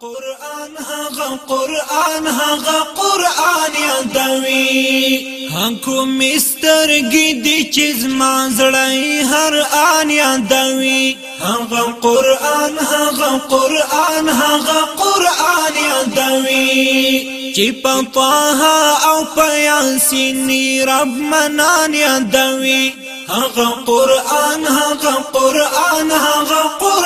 قرآن هغه قرآن هغه قرآن یادوي هنکو مسترګې دي چې زما زړی هر آن یادوي هغه قرآن هغه قرآن هغه قرآن یادوي چې په طه او په یاسین رب منان یادوي هغه قرآن هغه قرآن هغه قرآن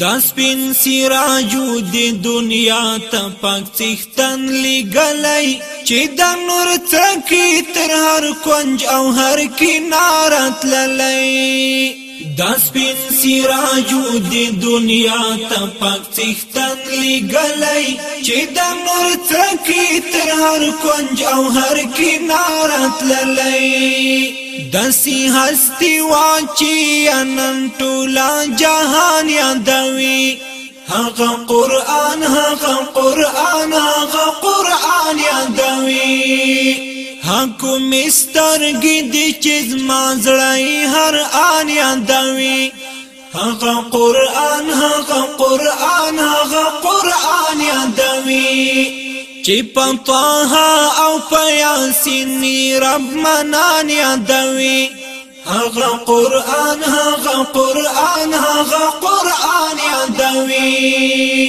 دا سپین سراجو د دنیا ته پاک تختن لګلای چې د نور څکی تر هر کنج او هر کناره تللای دا سپین سراجو د دنیا ته پاک تختن لګلای چې د نور څکی تر هر کنج او هر کناره تللای دسی هستی واچی انن ټولا جهان یادوي هغه قران هغه قران هغه قران یادوي هکو مسترګې دې چې ما زړای هر ان یادوي هغه قران هغه قران هغه قران یادوي چې پمپاها او پیاسین رب منان یادوي هغه قران هغه قران هغه قران یادوي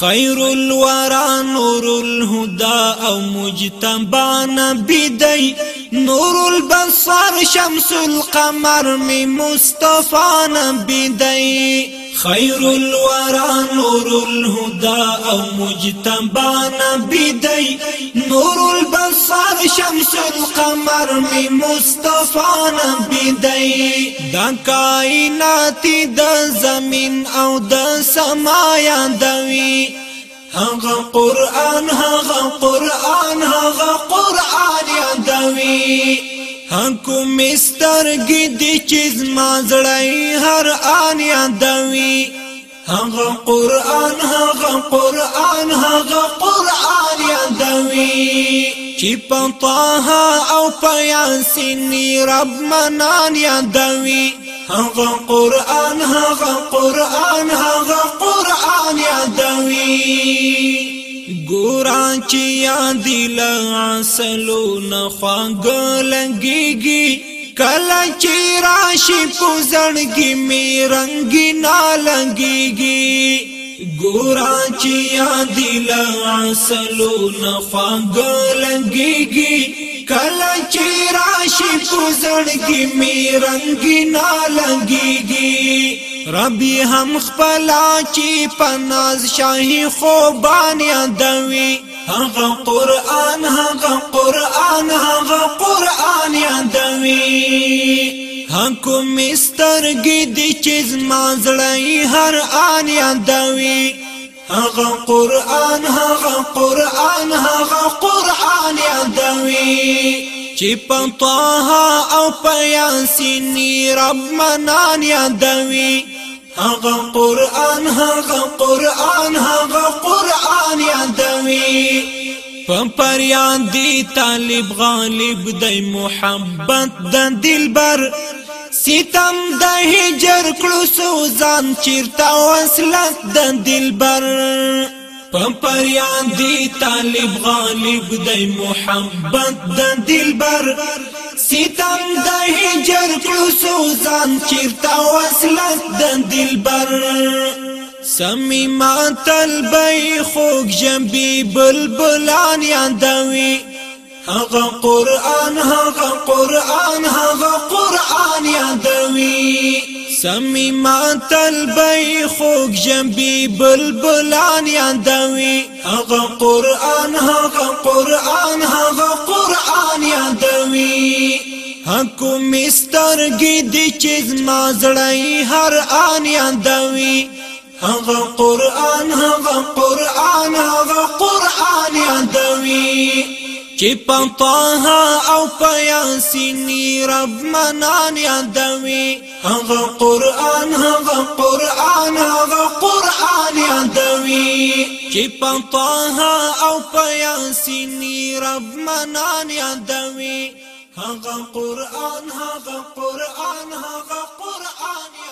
خیر الورا نور الهدى او مجتبى نبی دی نور البصر شمس القمر من مصطفى دي خير الورى نور الهدى او مجتبى دي نور البصر شمس القمر من مصطفى دي دا كائنات دا زمين او دا سما دوي هغه قران هغه قران هغه قران یادوي هکم مسترګې دي چې زما زړای هر ان یادوي هغه قران هغه قران هغه قران یادوي چې پطه او پیاسین رب منان یادوي هغه قران هغه قران هغا چې یاد لا اصلو نه خواګ لګيږي کله چې راشي پوزړګي می رنگي نه لګيږي ګورا چې یاد لا اصلو نه خواګ لګيږي کله چې راشي پوزړګي می رنگي نه لګيږي ربي هم خپل چې پناز شاهي خوبان یادوي هغه قران هغه قران هغه قران یادوي حکم مسترګې دي چې زما زړی هر آن یادوي هغه قران هغه قران هغه قران یادوي چې په طه او په یاسین رب منان یادوي هغه قران هغه قران هغه قران یادوي پم پر یاد دی طالب غالب دی محبت د دلبر ستم د هجر کړو سوزان چیرتا وصلت د دلبر پم پر یاد دی طالب غالب دی محبت د دلبر ستم د کړو سوزان چیرته وصلت د دلبر سمی ما تلبی خوک جنبی بلبلان یاندوی هغه قران هغه قران هغه قران یاندوی سمی ما تلبی خوک جنبی بلبلان یاندوی هغه قران هغه قران هغه قران اکو مسترګي دي چې ما زړای هر آن یاندوي هغه قران هغه قران هغه قران یاندوي چې پنطه او پیاسینی رب منان یاندوي هغه قران هغه قران هغه قران یاندوي چې پنطه او پیاسینی رب منان یاندوي هغه قران هغه قران هغه قران